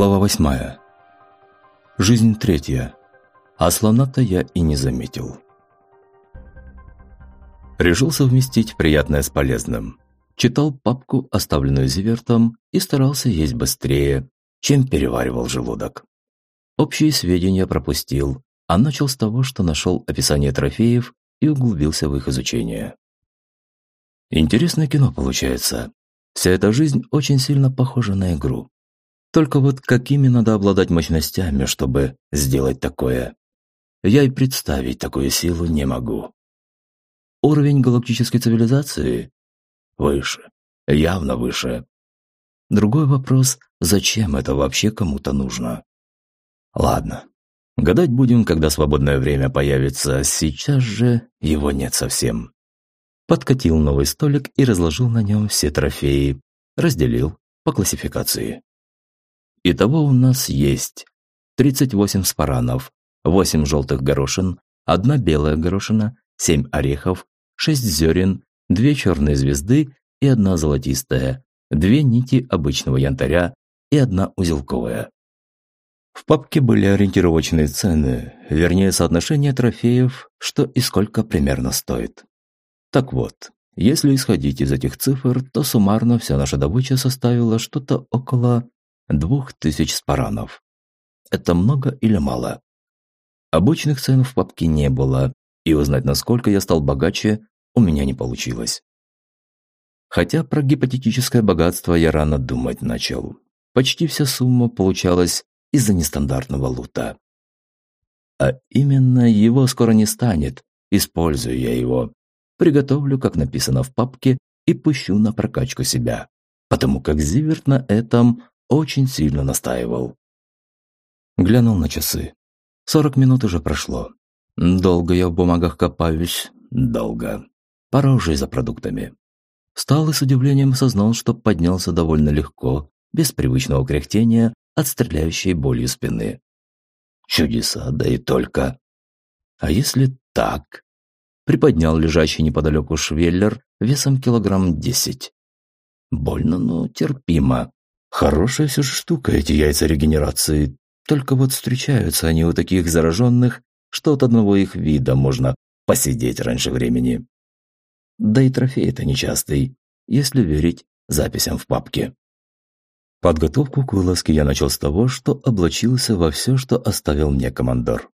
Глава восьмая. Жизнь третья. А слона-то я и не заметил. Решил совместить приятное с полезным. Читал папку, оставленную Зивертом, и старался есть быстрее, чем переваривал желудок. Общие сведения пропустил, а начал с того, что нашел описание трофеев и углубился в их изучение. Интересное кино получается. Вся эта жизнь очень сильно похожа на игру. Только вот какими надо обладать мощностями, чтобы сделать такое? Я и представить такую силу не могу. Уровень галактической цивилизации? Выше. Явно выше. Другой вопрос, зачем это вообще кому-то нужно? Ладно. Гадать будем, когда свободное время появится. Сейчас же его нет совсем. Подкатил новый столик и разложил на нем все трофеи. Разделил по классификации. Итого у нас есть 38 спаранов, 8 желтых горошин, одна белая горошина, 7 орехов, 6 зерен, 2 черные звезды и одна золотистая, 2 нити обычного янтаря и одна узелковая. В папке были ориентировочные цены, вернее соотношение трофеев, что и сколько примерно стоит. Так вот, если исходить из этих цифр, то суммарно вся наша добыча составила что-то около двух тысяч спаранов. Это много или мало? Обычных цен в папке не было, и узнать, насколько я стал богаче, у меня не получилось. Хотя про гипотетическое богатство я рано думать начал. Почти вся сумма получалась из-за нестандартного лута. А именно его скоро не станет, использую я его. Приготовлю, как написано в папке, и пущу на прокачку себя. Потому как Зиверт на этом очень сильно настаивал. Глянул на часы. Сорок минут уже прошло. Долго я в бумагах копаюсь, долго. Пора уже за продуктами. Встал и с удивлением осознал, что поднялся довольно легко, без привычного кряхтения от стреляющей болью спины. Чудеса, да и только. А если так? Приподнял лежащий неподалеку швеллер весом килограмм десять. Больно, но терпимо. Хорошая все же штука эти яйца регенерации. Только вот встречаются они у таких зараженных, что от одного их вида можно посидеть раньше времени. Да и трофей это нечастый, если верить записям в папке. Подготовку к вылазке я начал с того, что облачился во все, что оставил мне командор.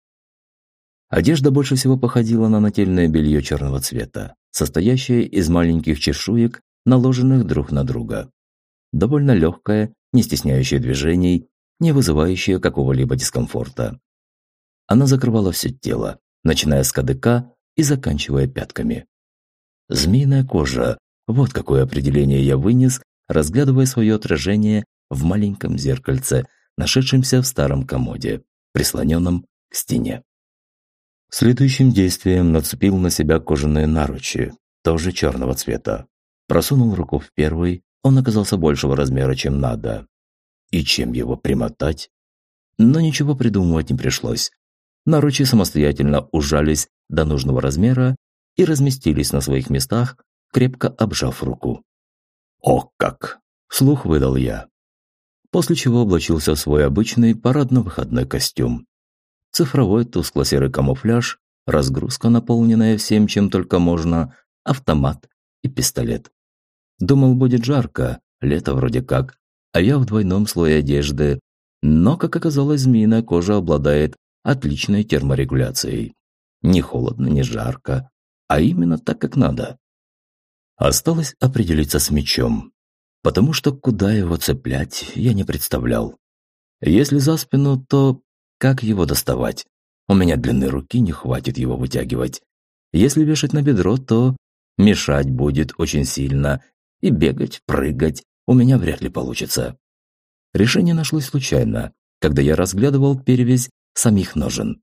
Одежда больше всего походила на нательное белье черного цвета, состоящее из маленьких чешуек, наложенных друг на друга довольно легкая, не стесняющая движений, не вызывающая какого-либо дискомфорта. Она закрывала все тело, начиная с кадыка и заканчивая пятками. Змеиная кожа – вот какое определение я вынес, разглядывая свое отражение в маленьком зеркальце, нашедшемся в старом комоде, прислоненном к стене. Следующим действием нацепил на себя кожаные наручи, тоже черного цвета. Просунул руку в первый, он оказался большего размера, чем надо. И чем его примотать? Но ничего придумывать не пришлось. Наручи самостоятельно ужались до нужного размера и разместились на своих местах, крепко обжав руку. «О как!» – вслух выдал я. После чего облачился в свой обычный парадно-выходной костюм. Цифровой тускло-серый камуфляж, разгрузка, наполненная всем, чем только можно, автомат и пистолет. Думал, будет жарко, лето вроде как, а я в двойном слое одежды. Но, как оказалось, змеиная кожа обладает отличной терморегуляцией. Не холодно, не жарко, а именно так, как надо. Осталось определиться с мечом, потому что куда его цеплять, я не представлял. Если за спину, то как его доставать? У меня длины руки не хватит его вытягивать. Если вешать на бедро, то мешать будет очень сильно и бегать, прыгать у меня вряд ли получится. Решение нашлось случайно, когда я разглядывал перевязь самих ножен.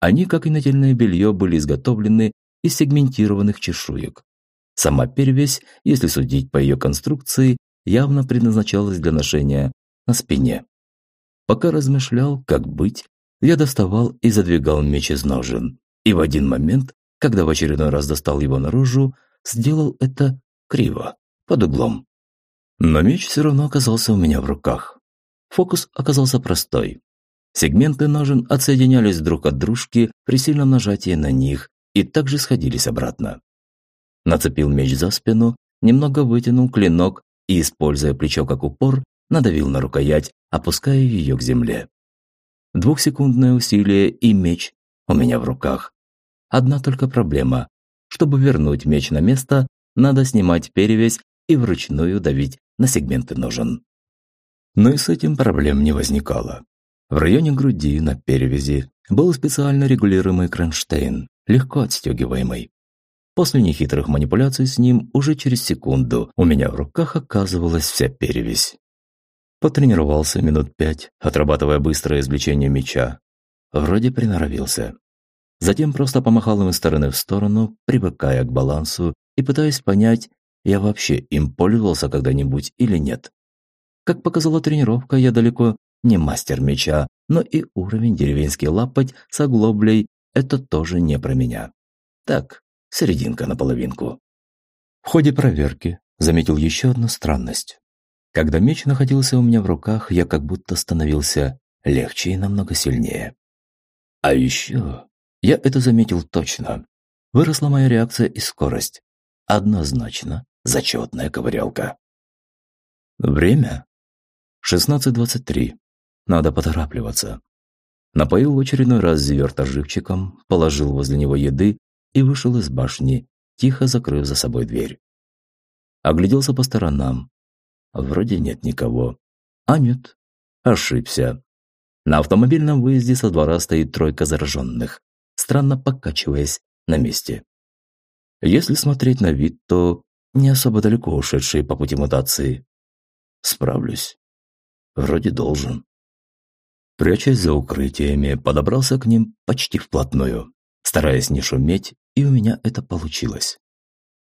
Они, как и нательное белье, были изготовлены из сегментированных чешуек. Сама перевязь, если судить по ее конструкции, явно предназначалась для ношения на спине. Пока размышлял, как быть, я доставал и задвигал меч из ножен. И в один момент, когда в очередной раз достал его наружу, сделал это криво под углом. Но меч все равно оказался у меня в руках. Фокус оказался простой. Сегменты ножен отсоединялись друг от дружки при сильном нажатии на них и также сходились обратно. Нацепил меч за спину, немного вытянул клинок и, используя плечо как упор, надавил на рукоять, опуская ее к земле. Двухсекундное усилие и меч у меня в руках. Одна только проблема. Чтобы вернуть меч на место, надо снимать перевязь и вручную давить на сегменты ножен. Но и с этим проблем не возникало. В районе груди на перевязи был специально регулируемый кронштейн, легко отстегиваемый. После нехитрых манипуляций с ним уже через секунду у меня в руках оказывалась вся перевязь. Потренировался минут пять, отрабатывая быстрое извлечение меча. Вроде приноровился. Затем просто помахал им из стороны в сторону, привыкая к балансу и пытаясь понять, я вообще им пользовался когда-нибудь или нет. Как показала тренировка, я далеко не мастер меча, но и уровень деревенский лапать с оглоблей – это тоже не про меня. Так, серединка наполовинку. В ходе проверки заметил еще одну странность. Когда меч находился у меня в руках, я как будто становился легче и намного сильнее. А еще я это заметил точно. Выросла моя реакция и скорость. Однозначно зачетная ковырялка. Время? 16.23. Надо поторапливаться. Напоил в очередной раз зиверта живчиком, положил возле него еды и вышел из башни, тихо закрыв за собой дверь. Огляделся по сторонам. Вроде нет никого. А нет, ошибся. На автомобильном выезде со двора стоит тройка зараженных, странно покачиваясь на месте. Если смотреть на вид, то не особо далеко ушедшие по пути мутации. Справлюсь. Вроде должен. Прячась за укрытиями, подобрался к ним почти вплотную, стараясь не шуметь, и у меня это получилось.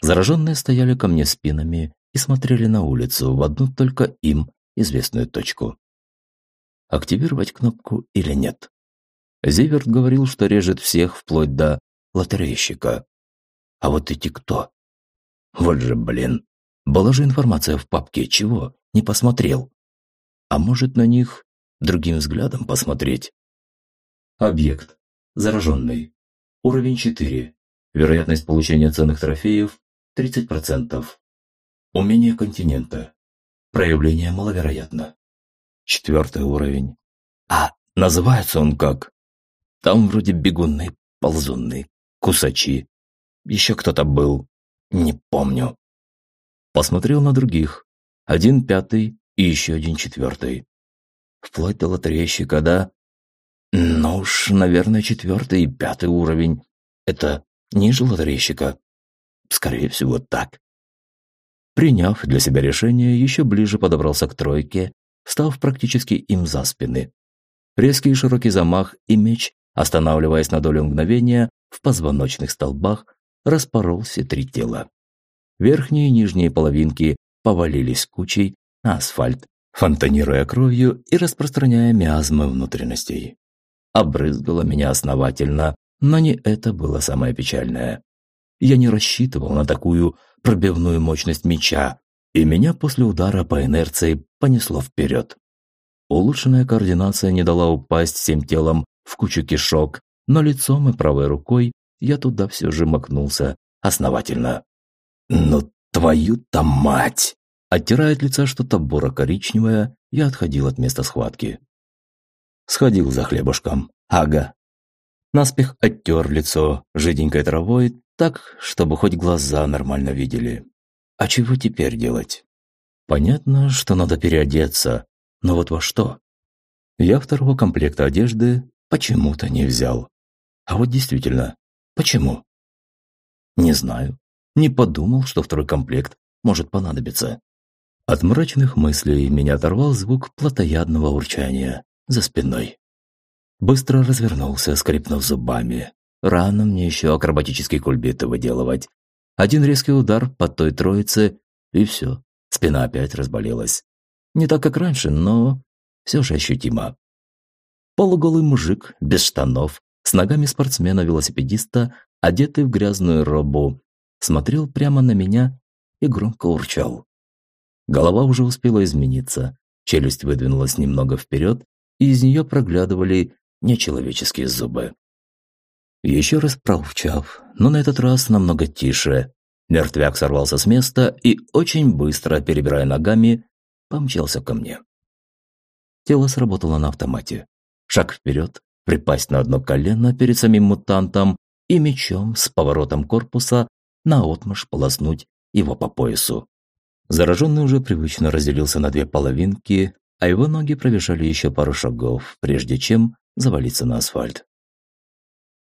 Зараженные стояли ко мне спинами и смотрели на улицу в одну только им известную точку. Активировать кнопку или нет? Зиверт говорил, что режет всех вплоть до лотерейщика. А вот эти кто? Вот же, блин. Была же информация в папке, чего? Не посмотрел. А может, на них другим взглядом посмотреть? Объект. Зараженный. Уровень 4. Вероятность получения ценных трофеев 30%. Умение континента. Проявление маловероятно. Четвертый уровень. А, называется он как? Там вроде бегунный, ползунный, кусачи. Еще кто-то был. Не помню. Посмотрел на других. Один пятый и еще один четвертый. Вплоть до лотерейщика, да? Ну уж, наверное, четвертый и пятый уровень. Это ниже лотерейщика. Скорее всего, так. Приняв для себя решение, еще ближе подобрался к тройке, став практически им за спины. Резкий широкий замах и меч, останавливаясь на долю мгновения, в позвоночных столбах распорол все три тела. Верхние и нижние половинки повалились кучей, на асфальт, фонтанируя кровью и распространяя миазмы внутренностей. Обрызгало меня основательно, но не это было самое печальное. Я не рассчитывал на такую пробивную мощность меча, и меня после удара по инерции понесло вперед. Улучшенная координация не дала упасть всем телом в кучу кишок, но лицом и правой рукой я туда все же макнулся основательно. «Ну твою-то мать!» Оттирая от лица что-то буро-коричневое, я отходил от места схватки. Сходил за хлебушком. Ага. Наспех оттер лицо жиденькой травой так, чтобы хоть глаза нормально видели. А чего теперь делать? Понятно, что надо переодеться, но вот во что? Я второго комплекта одежды почему-то не взял. А вот действительно, почему? Не знаю. Не подумал, что второй комплект может понадобиться. От мрачных мыслей меня оторвал звук плотоядного урчания за спиной. Быстро развернулся, скрипнув зубами. Рано мне еще акробатические кульбиты выделывать. Один резкий удар по той троице, и все. Спина опять разболелась. Не так, как раньше, но все же ощутимо. Полуголый мужик, без штанов, с ногами спортсмена-велосипедиста, одетый в грязную робу, смотрел прямо на меня и громко урчал. Голова уже успела измениться. челюсть выдвинулась немного вперед, и из нее проглядывали нечеловеческие зубы. Еще раз проучав, но на этот раз намного тише, мертвяк сорвался с места и, очень быстро перебирая ногами, помчался ко мне. Тело сработало на автомате. Шаг вперед, припасть на одно колено перед самим мутантом и мечом с поворотом корпуса наотмашь полоснуть его по поясу. Зараженный уже привычно разделился на две половинки, а его ноги пробежали еще пару шагов, прежде чем завалиться на асфальт.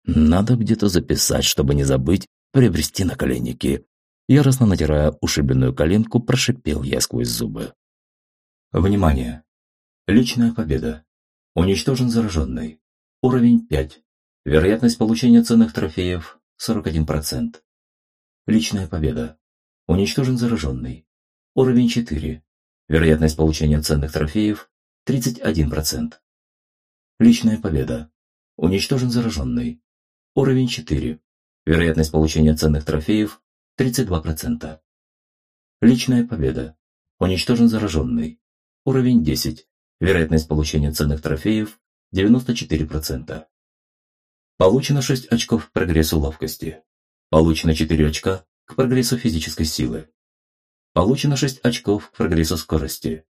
Надо где-то записать, чтобы не забыть приобрести наколенники. Яростно натирая ушибленную коленку, прошипел я сквозь зубы. Внимание! Личная победа. Уничтожен зараженный. Уровень 5. Вероятность получения ценных трофеев 41%. Личная победа. Уничтожен зараженный. Уровень 4. Вероятность получения ценных трофеев 31%. Личная победа. Уничтожен зараженный. Уровень 4. Вероятность получения ценных трофеев 32%. Личная победа. Уничтожен зараженный. Уровень 10. Вероятность получения ценных трофеев 94%. Получено 6 очков к прогрессу ловкости. Получено 4 очка к прогрессу физической силы. Получено 6 очков к прогрессу скорости.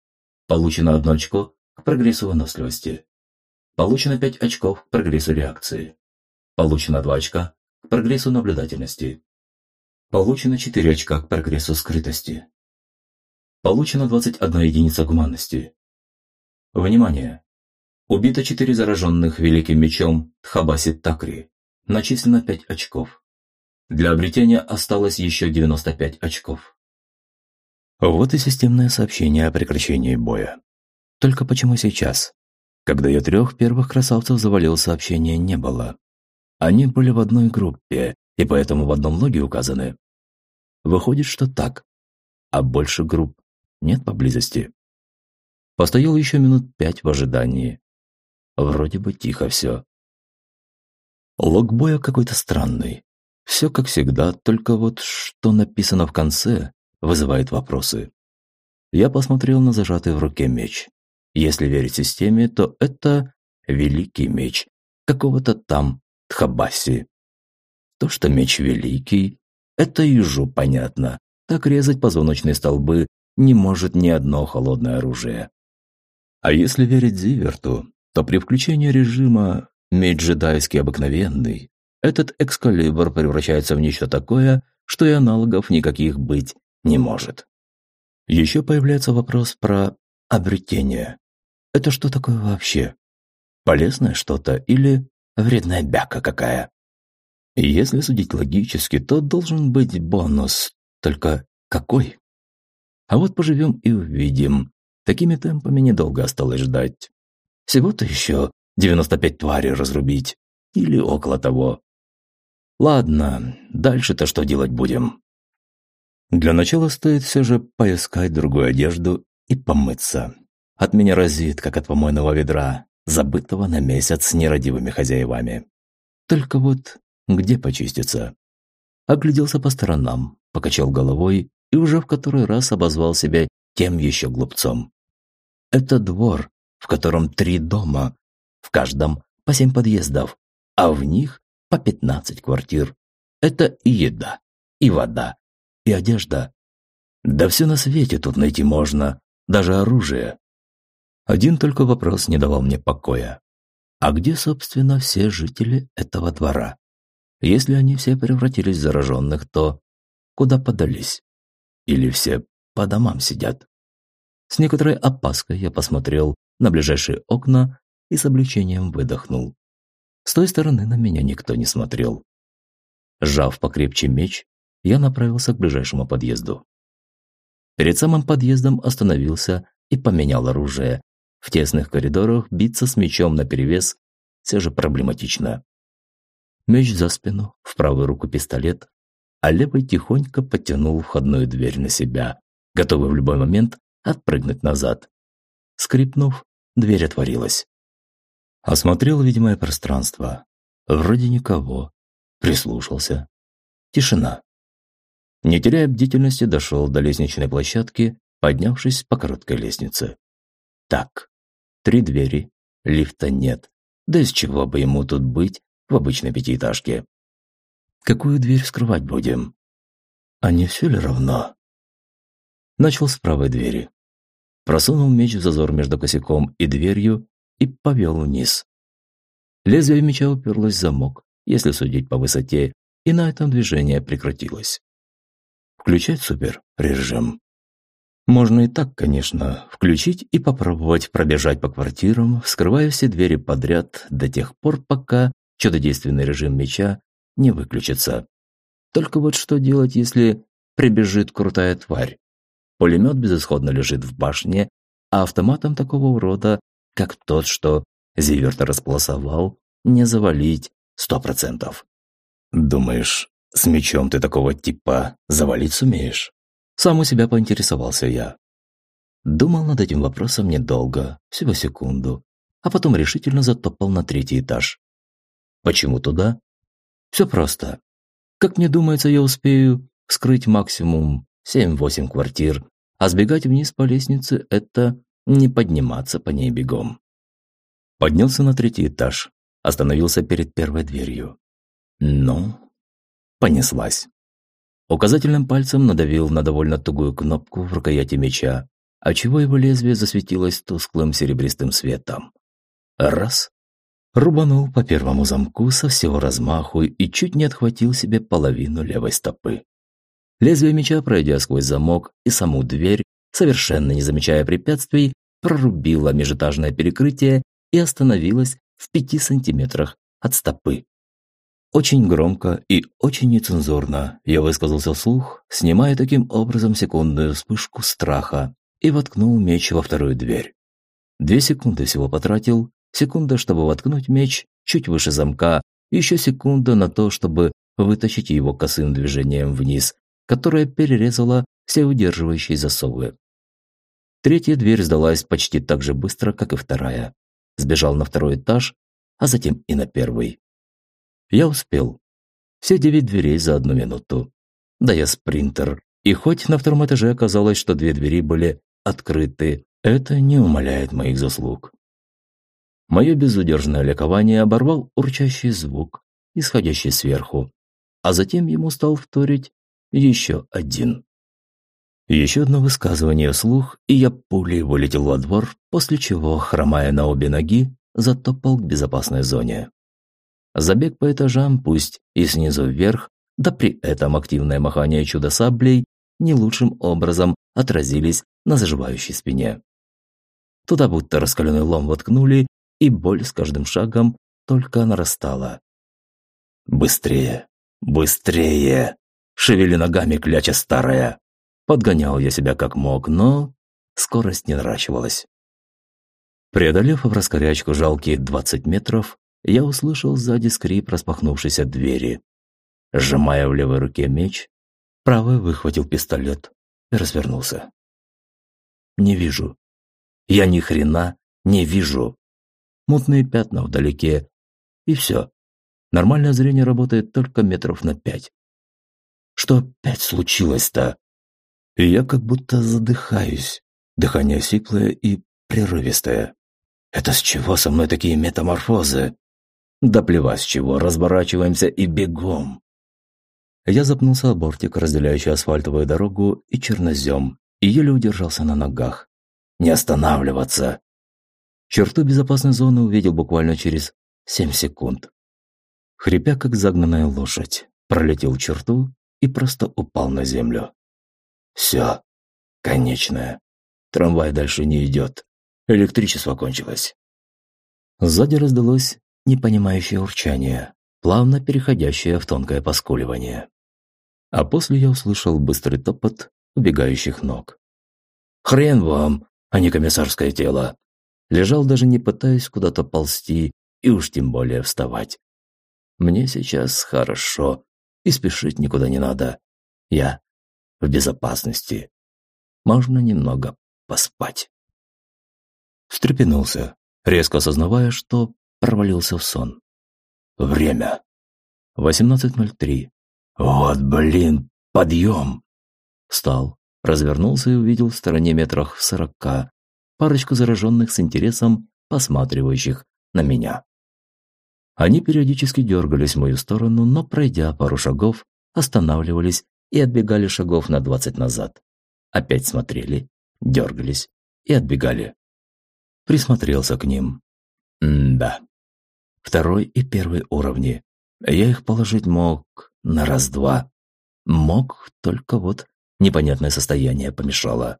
Получено 1 очко к прогрессу выносливости. Получено 5 очков к прогрессу реакции. Получено 2 очка к прогрессу наблюдательности. Получено 4 очка к прогрессу скрытости. Получено 21 единица гуманности. Внимание! Убито 4 зараженных великим мечом Тхабаси Такри. Начислено 5 очков. Для обретения осталось еще 95 очков. Вот и системное сообщение о прекращении боя. Только почему сейчас? Когда я трех первых красавцев завалил, сообщения не было. Они были в одной группе, и поэтому в одном логе указаны. Выходит, что так. А больше групп нет поблизости. Постоял еще минут пять в ожидании. Вроде бы тихо все. Лог боя какой-то странный. Все как всегда, только вот что написано в конце, вызывает вопросы. Я посмотрел на зажатый в руке меч. Если верить системе, то это великий меч какого-то там Тхабаси. То, что меч великий, это ежу понятно. Так резать позвоночные столбы не может ни одно холодное оружие. А если верить Зиверту, то при включении режима меч обыкновенный, этот экскалибр превращается в нечто такое, что и аналогов никаких быть не может. Еще появляется вопрос про обретение. Это что такое вообще? Полезное что-то или вредная бяка какая? Если судить логически, то должен быть бонус. Только какой? А вот поживем и увидим. Такими темпами недолго осталось ждать. Всего-то еще 95 тварей разрубить. Или около того. Ладно, дальше-то что делать будем? Для начала стоит все же поискать другую одежду и помыться. От меня разит, как от помойного ведра, забытого на месяц нерадивыми хозяевами. Только вот где почиститься? Огляделся по сторонам, покачал головой и уже в который раз обозвал себя тем еще глупцом. Это двор, в котором три дома, в каждом по семь подъездов, а в них по пятнадцать квартир. Это и еда, и вода, и одежда. Да все на свете тут найти можно, даже оружие. Один только вопрос не давал мне покоя. А где, собственно, все жители этого двора? Если они все превратились в зараженных, то куда подались? Или все по домам сидят? С некоторой опаской я посмотрел на ближайшие окна и с облегчением выдохнул. С той стороны на меня никто не смотрел. Сжав покрепче меч, я направился к ближайшему подъезду. Перед самым подъездом остановился и поменял оружие. В тесных коридорах биться с мечом наперевес все же проблематично. Меч за спину, в правую руку пистолет, а левой тихонько потянул входную дверь на себя, готовый в любой момент отпрыгнуть назад. Скрипнув, дверь отворилась. Осмотрел видимое пространство. Вроде никого. Прислушался. Тишина. Не теряя бдительности, дошел до лестничной площадки, поднявшись по короткой лестнице. Так, три двери, лифта нет. Да из чего бы ему тут быть в обычной пятиэтажке? Какую дверь вскрывать будем? А не все ли равно? Начал с правой двери. Просунул меч в зазор между косяком и дверью и повел вниз. Лезвие меча уперлось в замок, если судить по высоте, и на этом движение прекратилось. Включать супер-режим. Можно и так, конечно, включить и попробовать пробежать по квартирам, вскрывая все двери подряд до тех пор, пока чудодейственный режим меча не выключится. Только вот что делать, если прибежит крутая тварь? Пулемет безысходно лежит в башне, а автоматом такого урода, как тот, что Зиверта располосовал, не завалить сто процентов. «Думаешь, с мечом ты такого типа завалить сумеешь?» Сам у себя поинтересовался я. Думал над этим вопросом недолго, всего секунду, а потом решительно затопал на третий этаж. Почему туда? Все просто. Как мне думается, я успею скрыть максимум 7-8 квартир, а сбегать вниз по лестнице – это не подниматься по ней бегом. Поднялся на третий этаж, остановился перед первой дверью. Ну, понеслась. Указательным пальцем надавил на довольно тугую кнопку в рукояти меча, отчего его лезвие засветилось тусклым серебристым светом. Раз. Рубанул по первому замку со всего размаху и чуть не отхватил себе половину левой стопы. Лезвие меча, пройдя сквозь замок и саму дверь, совершенно не замечая препятствий, прорубило межэтажное перекрытие и остановилось в пяти сантиметрах от стопы. Очень громко и очень нецензурно я высказался вслух, снимая таким образом секундную вспышку страха и воткнул меч во вторую дверь. Две секунды всего потратил, секунда, чтобы воткнуть меч чуть выше замка, еще секунда на то, чтобы вытащить его косым движением вниз, которое перерезало все удерживающие засовы. Третья дверь сдалась почти так же быстро, как и вторая. Сбежал на второй этаж, а затем и на первый. Я успел. Все девять дверей за одну минуту. Да я спринтер. И хоть на втором этаже оказалось, что две двери были открыты, это не умаляет моих заслуг. Мое безудержное ликование оборвал урчащий звук, исходящий сверху, а затем ему стал вторить еще один. Еще одно высказывание вслух, и я пулей вылетел во двор, после чего, хромая на обе ноги, затопал к безопасной зоне. Забег по этажам, пусть и снизу вверх, да при этом активное махание чудо-саблей не лучшим образом отразились на заживающей спине. Туда будто раскаленный лом воткнули, и боль с каждым шагом только нарастала. «Быстрее! Быстрее!» «Шевели ногами, кляча старая!» Подгонял я себя как мог, но скорость не наращивалась. Преодолев в раскорячку жалкие 20 метров, я услышал сзади скрип распахнувшейся двери. Сжимая в левой руке меч, правой выхватил пистолет и развернулся. Не вижу. Я ни хрена не вижу. Мутные пятна вдалеке. И все. Нормальное зрение работает только метров на пять. Что опять случилось-то? Я как будто задыхаюсь. Дыхание сиплое и прерывистое. Это с чего со мной такие метаморфозы? Да плевать с чего, разворачиваемся и бегом. Я запнулся о бортик, разделяющий асфальтовую дорогу и чернозем, и еле удержался на ногах. Не останавливаться. Черту безопасной зоны увидел буквально через семь секунд. Хрипя, как загнанная лошадь, пролетел черту и просто упал на землю. Все, конечное. Трамвай дальше не идет. Электричество кончилось. Сзади раздалось непонимающее урчание, плавно переходящее в тонкое поскуливание. А после я услышал быстрый топот убегающих ног. «Хрен вам, а не комиссарское тело!» Лежал даже не пытаясь куда-то ползти и уж тем более вставать. «Мне сейчас хорошо, и спешить никуда не надо. Я в безопасности. Можно немного поспать». Встрепенулся, резко осознавая, что провалился в сон. Время. 18.03. Вот, блин, подъем. Встал, развернулся и увидел в стороне метрах сорока парочку зараженных с интересом, посматривающих на меня. Они периодически дергались в мою сторону, но, пройдя пару шагов, останавливались и отбегали шагов на двадцать назад. Опять смотрели, дергались и отбегали. Присмотрелся к ним. М-да. Второй и первый уровни. Я их положить мог на раз-два. Мог, только вот непонятное состояние помешало.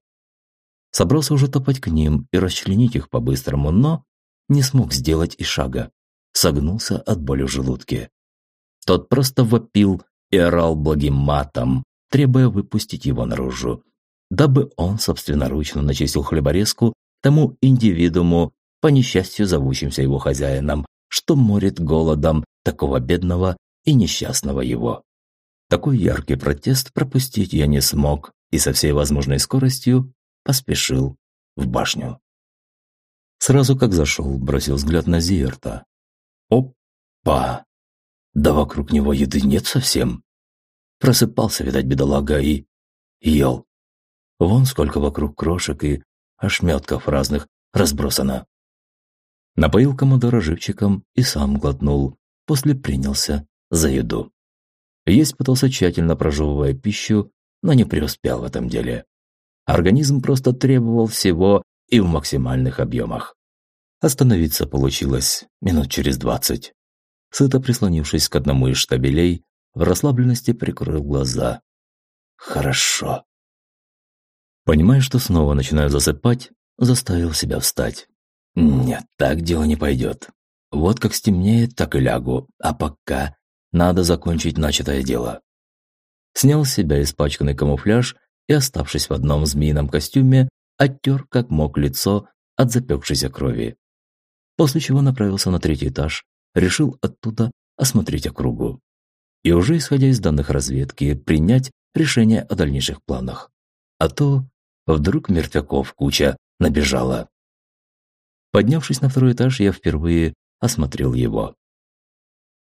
Собрался уже топать к ним и расчленить их по-быстрому, но не смог сделать и шага. Согнулся от боли в желудке. Тот просто вопил и орал благим матом, требуя выпустить его наружу, дабы он собственноручно начистил хлеборезку тому индивидууму, по несчастью зовущимся его хозяином, что морит голодом такого бедного и несчастного его. Такой яркий протест пропустить я не смог и со всей возможной скоростью поспешил в башню. Сразу как зашел, бросил взгляд на Зиерта. Опа! Да вокруг него еды нет совсем. Просыпался, видать, бедолага и... ел. Вон сколько вокруг крошек и ошметков разных разбросано. Напоил комодора живчиком и сам глотнул, после принялся за еду. Есть пытался тщательно прожевывая пищу, но не преуспел в этом деле. Организм просто требовал всего и в максимальных объемах. Остановиться получилось минут через двадцать. Сыто прислонившись к одному из штабелей, в расслабленности прикрыл глаза. Хорошо. Понимая, что снова начинаю засыпать, заставил себя встать. Нет, так дело не пойдет. Вот как стемнеет, так и лягу, а пока надо закончить начатое дело. Снял с себя испачканный камуфляж и, оставшись в одном змеином костюме, оттер как мог лицо от запекшейся крови. После чего направился на третий этаж, решил оттуда осмотреть округу. И уже исходя из данных разведки, принять решение о дальнейших планах. А то вдруг мертвяков куча набежала. Поднявшись на второй этаж, я впервые осмотрел его.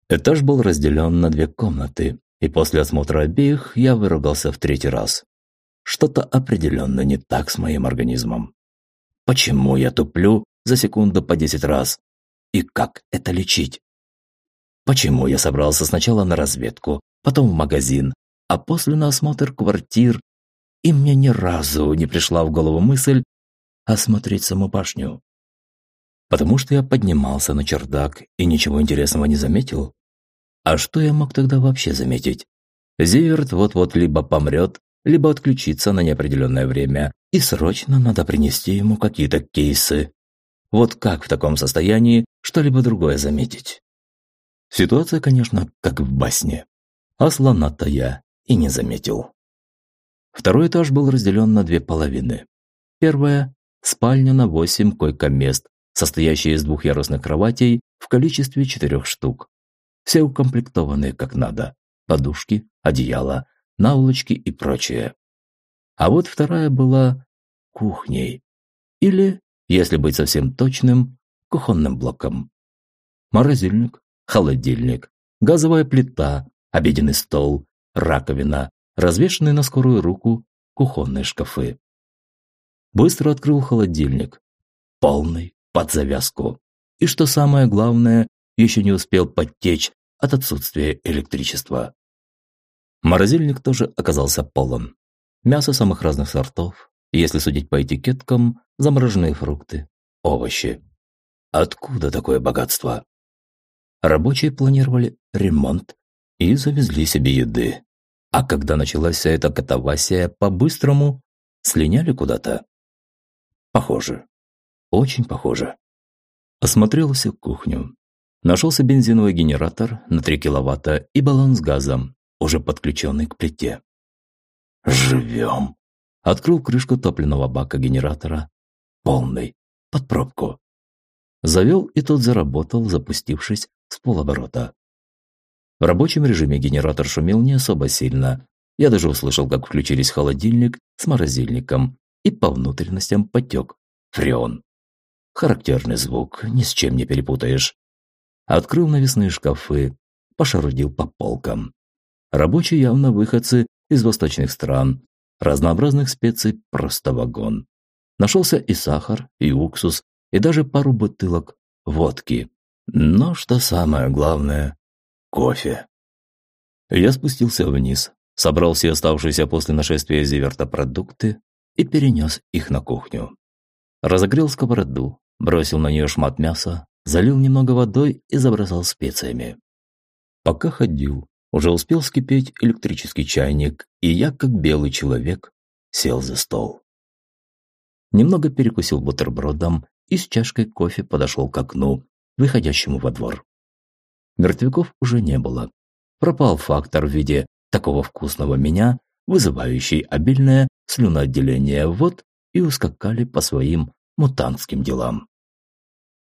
Этаж был разделен на две комнаты, и после осмотра обеих я выругался в третий раз. Что-то определенно не так с моим организмом. Почему я туплю за секунду по 10 раз? И как это лечить? Почему я собрался сначала на разведку, потом в магазин, а после на осмотр квартир, и мне ни разу не пришла в голову мысль осмотреть саму башню? Потому что я поднимался на чердак и ничего интересного не заметил? А что я мог тогда вообще заметить? Зиверт вот-вот либо помрет, либо отключится на неопределенное время, и срочно надо принести ему какие-то кейсы. Вот как в таком состоянии что-либо другое заметить? Ситуация, конечно, как в басне. А слона-то я и не заметил. Второй этаж был разделен на две половины. Первая – спальня на восемь койко-мест, состоящая из двухъярусных кроватей в количестве четырех штук все укомплектованные как надо. Подушки, одеяла, наволочки и прочее. А вот вторая была кухней. Или, если быть совсем точным, кухонным блоком. Морозильник, холодильник, газовая плита, обеденный стол, раковина, развешенные на скорую руку кухонные шкафы. Быстро открыл холодильник. Полный, под завязку. И что самое главное, еще не успел подтечь от отсутствия электричества. Морозильник тоже оказался полон. Мясо самых разных сортов, если судить по этикеткам, замороженные фрукты, овощи. Откуда такое богатство? Рабочие планировали ремонт и завезли себе еды. А когда началась вся эта катавасия, по-быстрому слиняли куда-то. Похоже. Очень похоже. Осмотрел всю кухню. Нашелся бензиновый генератор на 3 киловатта и баллон с газом, уже подключенный к плите. «Живем!» Открыл крышку топливного бака генератора. Полный. Под пробку. Завел, и тот заработал, запустившись с полоборота. В рабочем режиме генератор шумел не особо сильно. Я даже услышал, как включились холодильник с морозильником, и по внутренностям потек фреон. Характерный звук, ни с чем не перепутаешь. Открыл навесные шкафы, пошарудил по полкам. Рабочие явно выходцы из восточных стран. Разнообразных специй просто вагон. Нашелся и сахар, и уксус, и даже пару бутылок водки. Но что самое главное – кофе. Я спустился вниз, собрал все оставшиеся после нашествия Зиверта продукты и перенес их на кухню. Разогрел сковороду, бросил на нее шмат мяса, залил немного водой и забросал специями. Пока ходил, уже успел вскипеть электрический чайник, и я, как белый человек, сел за стол. Немного перекусил бутербродом и с чашкой кофе подошел к окну, выходящему во двор. Мертвяков уже не было. Пропал фактор в виде такого вкусного меня, вызывающий обильное слюноотделение вот и ускакали по своим мутантским делам.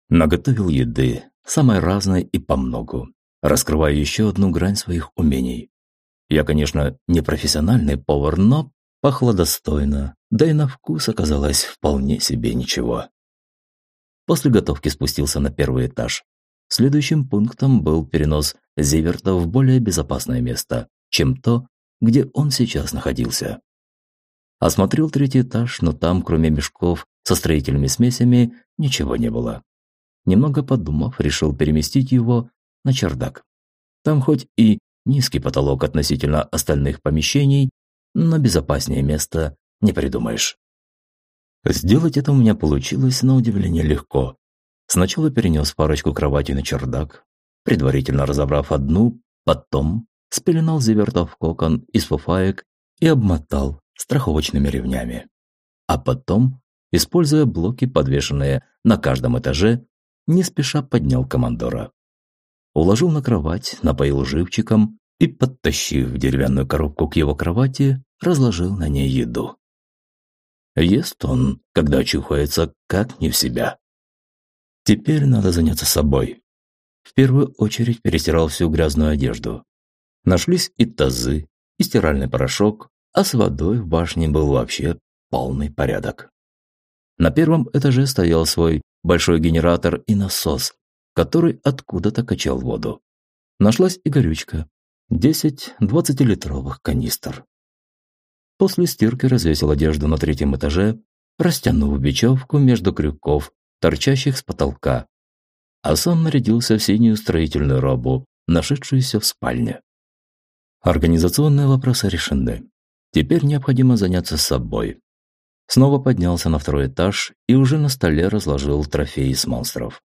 Наготовил еды, самой разной и по многу, раскрывая еще одну грань своих умений. Я, конечно, не профессиональный повар, но пахло достойно, да и на вкус оказалось вполне себе ничего. После готовки спустился на первый этаж. Следующим пунктом был перенос Зиверта в более безопасное место, чем то, где он сейчас находился. Осмотрел третий этаж, но там, кроме мешков со строительными смесями, ничего не было. Немного подумав, решил переместить его на чердак. Там хоть и низкий потолок относительно остальных помещений, но безопаснее места не придумаешь. Сделать это у меня получилось на удивление легко. Сначала перенес парочку кроватей на чердак, предварительно разобрав одну, потом спеленал Зиверта в кокон из фуфаек и обмотал страховочными ремнями. А потом, используя блоки, подвешенные на каждом этаже, не спеша поднял командора. Уложил на кровать, напоил живчиком и, подтащив деревянную коробку к его кровати, разложил на ней еду. Ест он, когда чухается, как не в себя. Теперь надо заняться собой. В первую очередь перестирал всю грязную одежду. Нашлись и тазы, и стиральный порошок, а с водой в башне был вообще полный порядок. На первом этаже стоял свой большой генератор и насос, который откуда-то качал воду. Нашлась и горючка. 10 20-литровых канистр. После стирки развесил одежду на третьем этаже, растянув бечевку между крюков, торчащих с потолка. А сам нарядился в синюю строительную робу, нашедшуюся в спальне. Организационные вопросы решены. Теперь необходимо заняться собой. Снова поднялся на второй этаж и уже на столе разложил трофеи с монстров.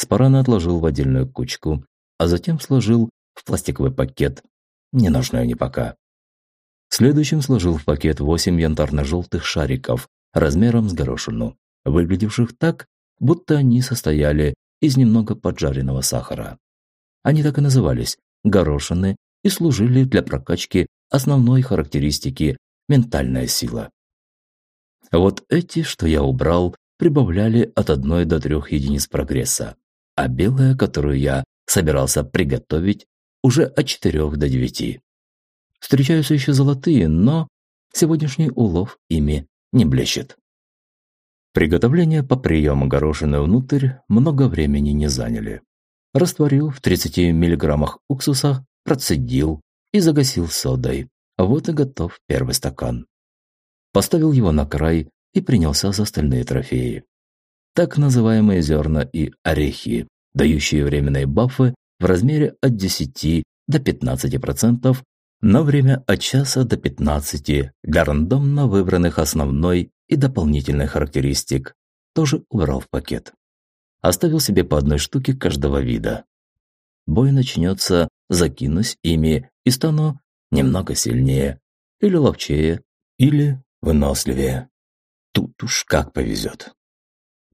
Спараны отложил в отдельную кучку, а затем сложил в пластиковый пакет. Не нужны они пока. Следующим сложил в пакет восемь янтарно-желтых шариков размером с горошину, выглядевших так, будто они состояли из немного поджаренного сахара. Они так и назывались – горошины и служили для прокачки основной характеристики «ментальная сила». Вот эти, что я убрал, прибавляли от одной до трех единиц прогресса, а белая, которую я собирался приготовить, уже от четырех до девяти. Встречаются еще золотые, но сегодняшний улов ими не блещет. Приготовление по приему горошины внутрь много времени не заняли. Растворил в 30 миллиграммах уксуса, процедил и загасил содой. Вот и готов первый стакан. Поставил его на край и принялся за остальные трофеи. Так называемые зерна и орехи, дающие временные бафы в размере от 10 до 15% на время от часа до 15 для рандомно выбранных основной и дополнительной характеристик, тоже убрал в пакет. Оставил себе по одной штуке каждого вида. Бой начнется, закинусь ими и стану немного сильнее, или ловчее, или выносливее. Тут уж как повезет.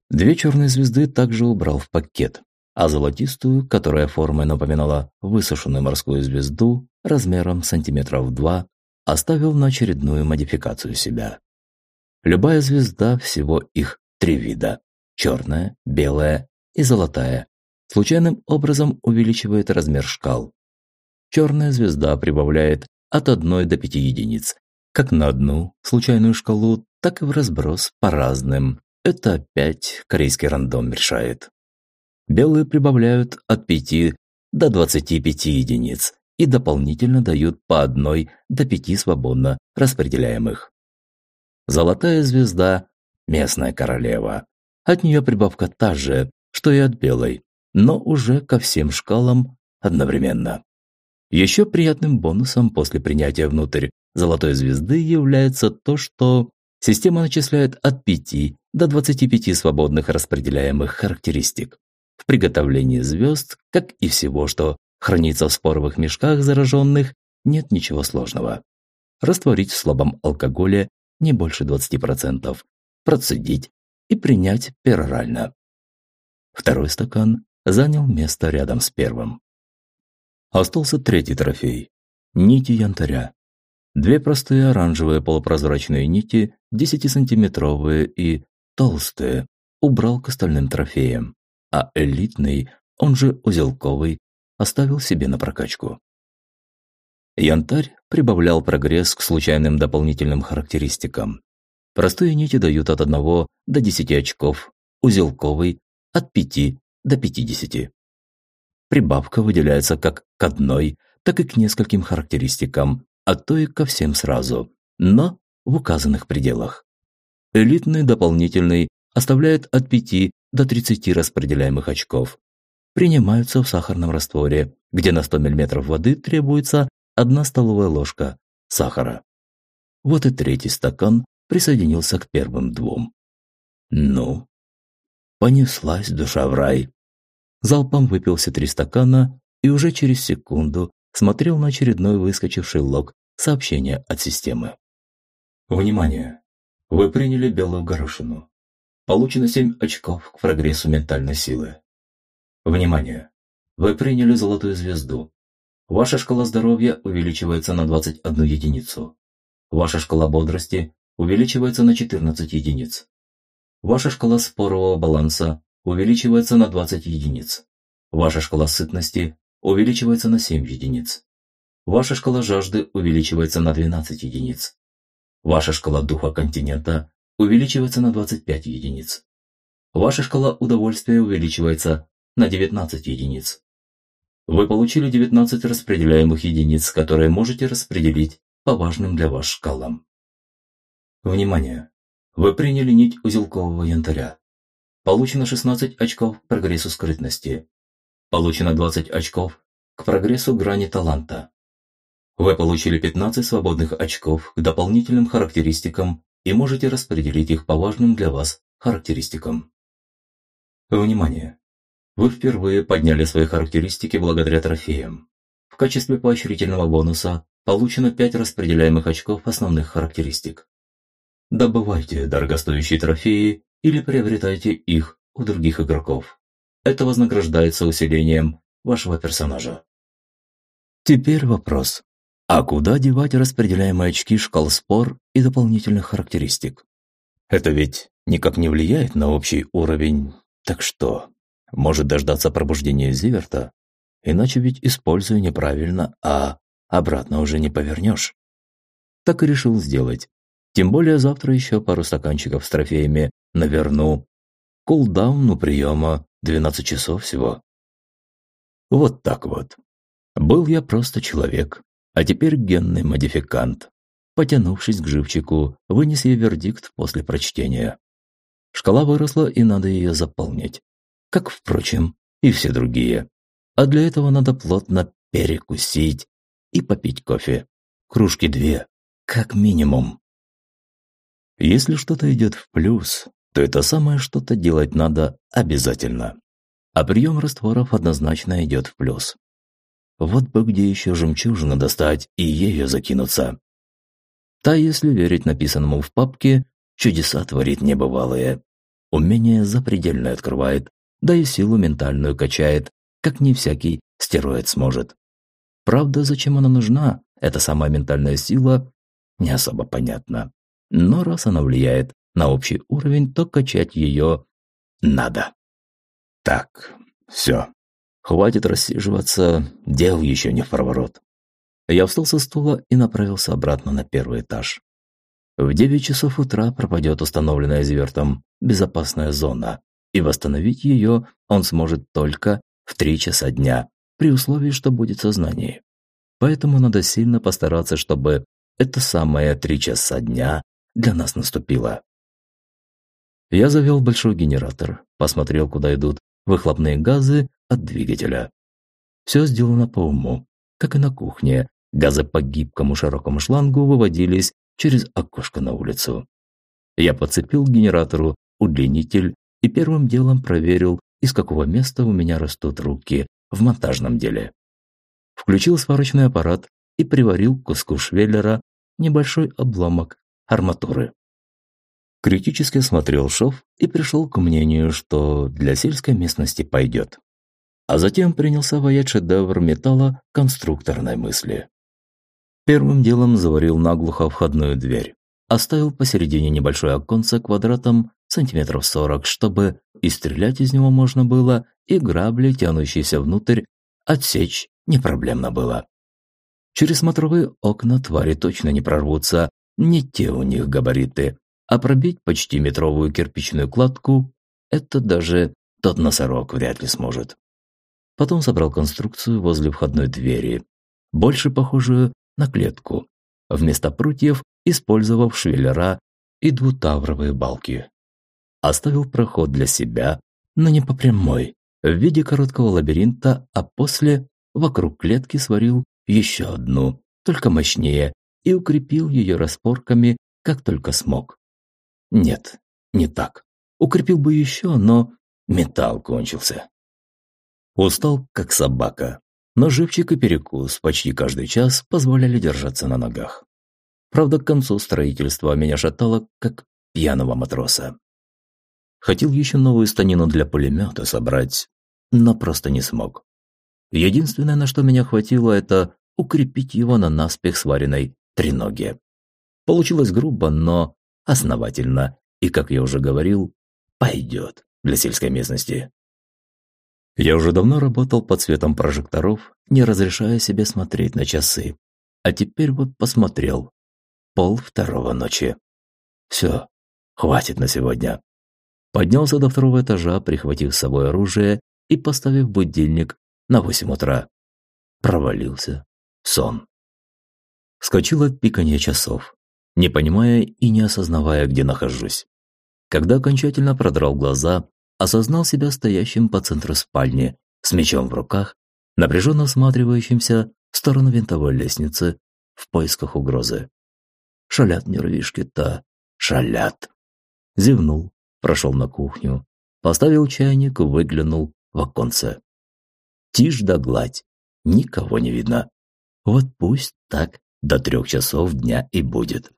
Две черные звезды также убрал в пакет, а золотистую, которая формой напоминала высушенную морскую звезду размером сантиметров два, оставил на очередную модификацию себя. Любая звезда, всего их три вида – черная, белая и золотая, случайным образом увеличивает размер шкал. Черная звезда прибавляет от 1 до 5 единиц, как на одну случайную шкалу, так и в разброс по разным. Это опять корейский рандом решает. Белые прибавляют от 5 до 25 единиц и дополнительно дают по одной до 5 свободно распределяемых. Золотая звезда местная королева. От нее прибавка та же, что и от белой, но уже ко всем шкалам одновременно. Еще приятным бонусом после принятия внутрь золотой звезды является то, что система начисляет от 5 до 25 свободных распределяемых характеристик. В приготовлении звезд, как и всего, что хранится в споровых мешках зараженных, нет ничего сложного. Растворить в слабом алкоголе не больше 20%, процедить и принять перорально. Второй стакан занял место рядом с первым. Остался третий трофей – нити янтаря. Две простые оранжевые полупрозрачные нити, 10-сантиметровые и толстые, убрал к остальным трофеям, а элитный, он же узелковый, оставил себе на прокачку. Янтарь прибавлял прогресс к случайным дополнительным характеристикам. Простые нити дают от 1 до 10 очков, узелковый – от 5 до 50. Прибавка выделяется как к одной, так и к нескольким характеристикам, а то и ко всем сразу, но в указанных пределах. Элитный дополнительный оставляет от 5 до 30 распределяемых очков. Принимаются в сахарном растворе, где на 100 мл воды требуется одна столовая ложка сахара. Вот и третий стакан присоединился к первым двум. Ну, понеслась душа в рай. Залпом выпил все три стакана и уже через секунду смотрел на очередной выскочивший лог сообщения от системы. Внимание! Вы приняли белую горошину. Получено 7 очков к прогрессу ментальной силы. Внимание! Вы приняли золотую звезду. Ваша шкала здоровья увеличивается на 21 единицу. Ваша шкала бодрости увеличивается на 14 единиц. Ваша шкала спорового баланса увеличивается на 20 единиц. Ваша шкала сытности увеличивается на 7 единиц. Ваша шкала жажды увеличивается на 12 единиц. Ваша шкала духа континента увеличивается на 25 единиц. Ваша шкала удовольствия увеличивается на 19 единиц. Вы получили 19 распределяемых единиц, которые можете распределить по важным для вас шкалам. Внимание! Вы приняли нить узелкового янтаря. Получено 16 очков к прогрессу скрытности. Получено 20 очков к прогрессу грани таланта. Вы получили 15 свободных очков к дополнительным характеристикам и можете распределить их по важным для вас характеристикам. Внимание! Вы впервые подняли свои характеристики благодаря трофеям. В качестве поощрительного бонуса получено 5 распределяемых очков основных характеристик. Добывайте дорогостоящие трофеи или приобретайте их у других игроков. Это вознаграждается усилением вашего персонажа. Теперь вопрос. А куда девать распределяемые очки шкал спор и дополнительных характеристик? Это ведь никак не влияет на общий уровень, так что может дождаться пробуждения Зиверта, иначе ведь использую неправильно, а обратно уже не повернешь. Так и решил сделать. Тем более завтра еще пару стаканчиков с трофеями наверну. Кулдаун у приема 12 часов всего. Вот так вот. Был я просто человек, а теперь генный модификант. Потянувшись к живчику, вынес ей вердикт после прочтения. Шкала выросла, и надо ее заполнить как, впрочем, и все другие. А для этого надо плотно перекусить и попить кофе. Кружки две, как минимум. Если что-то идет в плюс, то это самое что-то делать надо обязательно. А прием растворов однозначно идет в плюс. Вот бы где еще жемчужину достать и ею закинуться. Та, если верить написанному в папке, чудеса творит небывалые. Умение запредельное открывает, да и силу ментальную качает, как не всякий стероид сможет. Правда, зачем она нужна, эта самая ментальная сила, не особо понятно. Но раз она влияет на общий уровень, то качать ее надо. Так, все. Хватит рассиживаться, дел еще не в проворот. Я встал со стула и направился обратно на первый этаж. В 9 часов утра пропадет установленная Звертом безопасная зона, и восстановить ее он сможет только в три часа дня, при условии, что будет сознание. Поэтому надо сильно постараться, чтобы это самое три часа дня для нас наступило. Я завел большой генератор, посмотрел, куда идут выхлопные газы от двигателя. Все сделано по уму, как и на кухне. Газы по гибкому широкому шлангу выводились через окошко на улицу. Я подцепил к генератору удлинитель и первым делом проверил, из какого места у меня растут руки в монтажном деле. Включил сварочный аппарат и приварил к куску швеллера небольшой обломок арматуры. Критически осмотрел шов и пришел к мнению, что для сельской местности пойдет. А затем принялся воять шедевр металла конструкторной мысли. Первым делом заварил наглухо входную дверь. Оставил посередине небольшое оконце квадратом сантиметров сорок, чтобы и стрелять из него можно было, и грабли, тянущиеся внутрь, отсечь не проблемно было. Через смотровые окна твари точно не прорвутся, не те у них габариты, а пробить почти метровую кирпичную кладку – это даже тот носорог вряд ли сможет. Потом собрал конструкцию возле входной двери, больше похожую на клетку, вместо прутьев использовав швеллера и двутавровые балки. Оставил проход для себя, но не по прямой, в виде короткого лабиринта, а после вокруг клетки сварил еще одну, только мощнее, и укрепил ее распорками, как только смог. Нет, не так. Укрепил бы еще, но металл кончился. Устал, как собака, но живчик и перекус почти каждый час позволяли держаться на ногах. Правда, к концу строительства меня шатало, как пьяного матроса. Хотел еще новую станину для пулемета собрать, но просто не смог. Единственное, на что меня хватило, это укрепить его на наспех сваренной треноге. Получилось грубо, но основательно, и, как я уже говорил, пойдет для сельской местности. Я уже давно работал под светом прожекторов, не разрешая себе смотреть на часы. А теперь вот посмотрел. Пол второго ночи. Все, хватит на сегодня. Поднялся до второго этажа, прихватив с собой оружие и поставив будильник на восемь утра. Провалился. Сон. Скочило пиканье часов, не понимая и не осознавая, где нахожусь. Когда окончательно продрал глаза, осознал себя стоящим по центру спальни, с мечом в руках, напряженно всматривающимся в сторону винтовой лестницы в поисках угрозы. Шалят нервишки-то, шалят. Зевнул, прошел на кухню, поставил чайник, выглянул в оконце. Тишь да гладь, никого не видно. Вот пусть так до трех часов дня и будет.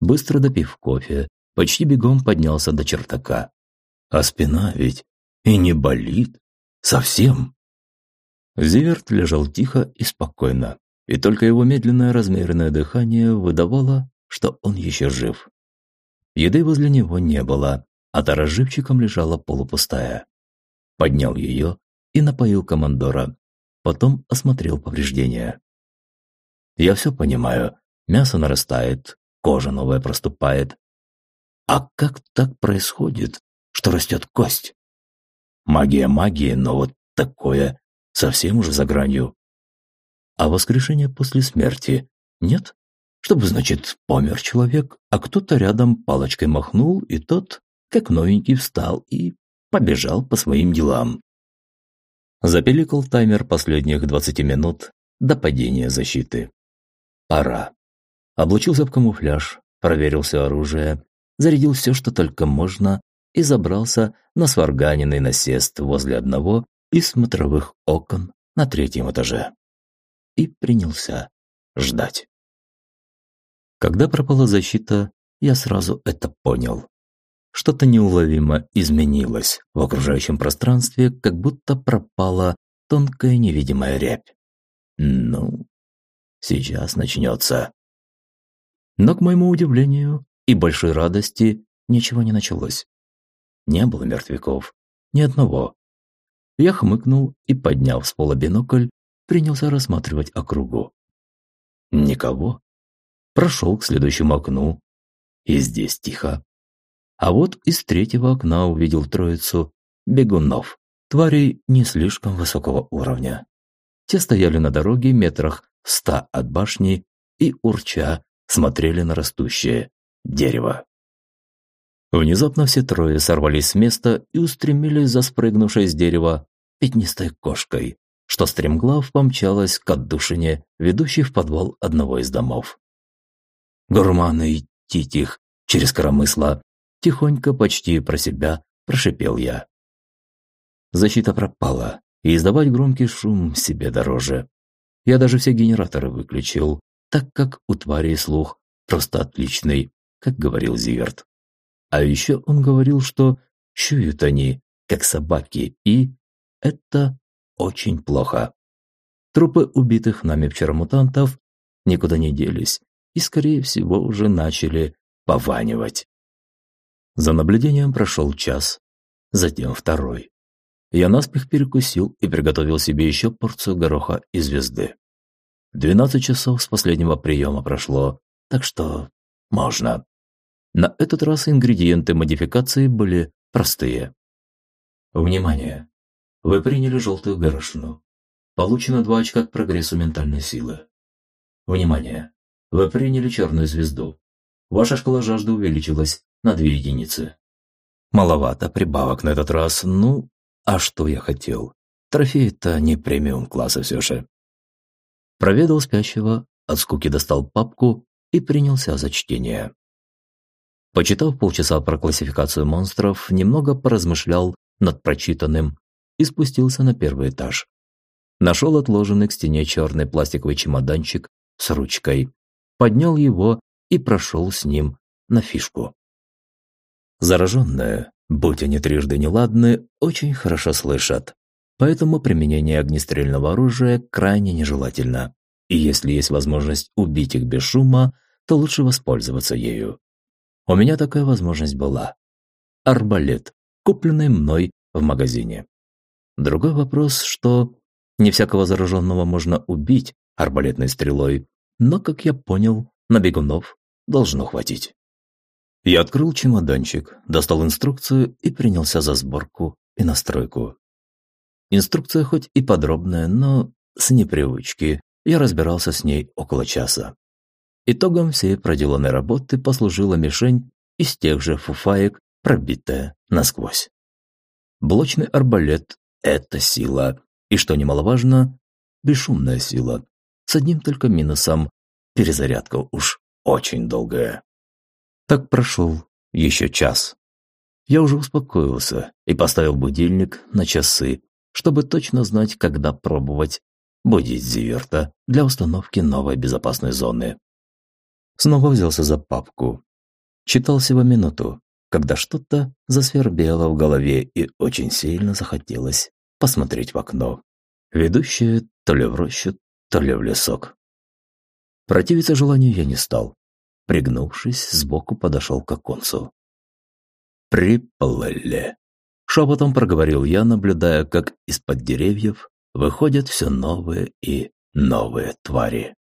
Быстро допив кофе, почти бегом поднялся до чертака. А спина ведь и не болит. Совсем. Зиверт лежал тихо и спокойно, и только его медленное размеренное дыхание выдавало, что он еще жив. Еды возле него не было, а тара живчиком лежала полупустая. Поднял ее и напоил командора, потом осмотрел повреждения. Я все понимаю, мясо нарастает, кожа новая проступает. А как так происходит, что растет кость? Магия магии, но вот такое совсем уже за гранью. А воскрешение после смерти нет? Чтобы, значит, помер человек, а кто-то рядом палочкой махнул, и тот, как новенький, встал и побежал по своим делам. Запеликал таймер последних 20 минут до падения защиты. Пора. Облучился в камуфляж, проверил все оружие, зарядил все, что только можно, и забрался на сварганенный насест возле одного из смотровых окон на третьем этаже. И принялся ждать. Когда пропала защита, я сразу это понял. Что-то неуловимо изменилось в окружающем пространстве, как будто пропала тонкая невидимая рябь. Ну, сейчас начнется. Но, к моему удивлению и большой радости, ничего не началось. Не было мертвяков. Ни одного. Я хмыкнул и, подняв с пола бинокль, принялся рассматривать округу. Никого. Прошел к следующему окну. И здесь тихо. А вот из третьего окна увидел троицу бегунов, тварей не слишком высокого уровня. Те стояли на дороге метрах ста от башни и, урча, смотрели на растущее дерево. Внезапно все трое сорвались с места и устремились за спрыгнувшей с дерева пятнистой кошкой, что стремглав помчалась к отдушине, ведущей в подвал одного из домов. «Гурманы, идти их через коромысло!» Тихонько, почти про себя, прошипел я. Защита пропала, и издавать громкий шум себе дороже. Я даже все генераторы выключил, так как у тварей слух просто отличный, как говорил Зиверт. А еще он говорил, что чуют они, как собаки, и это очень плохо. Трупы убитых нами вчера мутантов никуда не делись и, скорее всего, уже начали пованивать. За наблюдением прошел час, затем второй. Я наспех перекусил и приготовил себе еще порцию гороха и звезды. Двенадцать часов с последнего приема прошло, так что можно. На этот раз ингредиенты модификации были простые. Внимание! Вы приняли желтую горошину. Получено два очка к прогрессу ментальной силы. Внимание! Вы приняли черную звезду. Ваша шкала жажды увеличилась на две единицы. Маловато прибавок на этот раз, ну, а что я хотел? Трофей-то не премиум класса все же. Проведал спящего, от скуки достал папку и принялся за чтение. Почитав полчаса про классификацию монстров, немного поразмышлял над прочитанным и спустился на первый этаж. Нашел отложенный к стене черный пластиковый чемоданчик с ручкой, поднял его и прошел с ним на фишку. Зараженные, будь они трижды неладны, очень хорошо слышат, поэтому применение огнестрельного оружия крайне нежелательно. И если есть возможность убить их без шума, то лучше воспользоваться ею. У меня такая возможность была. Арбалет, купленный мной в магазине. Другой вопрос, что не всякого зараженного можно убить арбалетной стрелой, но, как я понял, на бегунов должно хватить. Я открыл чемоданчик, достал инструкцию и принялся за сборку и настройку. Инструкция хоть и подробная, но с непривычки я разбирался с ней около часа. Итогом всей проделанной работы послужила мишень из тех же фуфаек, пробитая насквозь. Блочный арбалет – это сила, и, что немаловажно, бесшумная сила, с одним только минусом – перезарядка уж очень долгая. Так прошел еще час. Я уже успокоился и поставил будильник на часы, чтобы точно знать, когда пробовать будить Зиверта для установки новой безопасной зоны. Снова взялся за папку. Читал всего минуту, когда что-то засвербело в голове и очень сильно захотелось посмотреть в окно, ведущее то ли в рощу, то ли в лесок. Противиться желанию я не стал. Пригнувшись, сбоку подошел к оконцу. «Приплыли!» Шепотом проговорил я, наблюдая, как из-под деревьев выходят все новые и новые твари.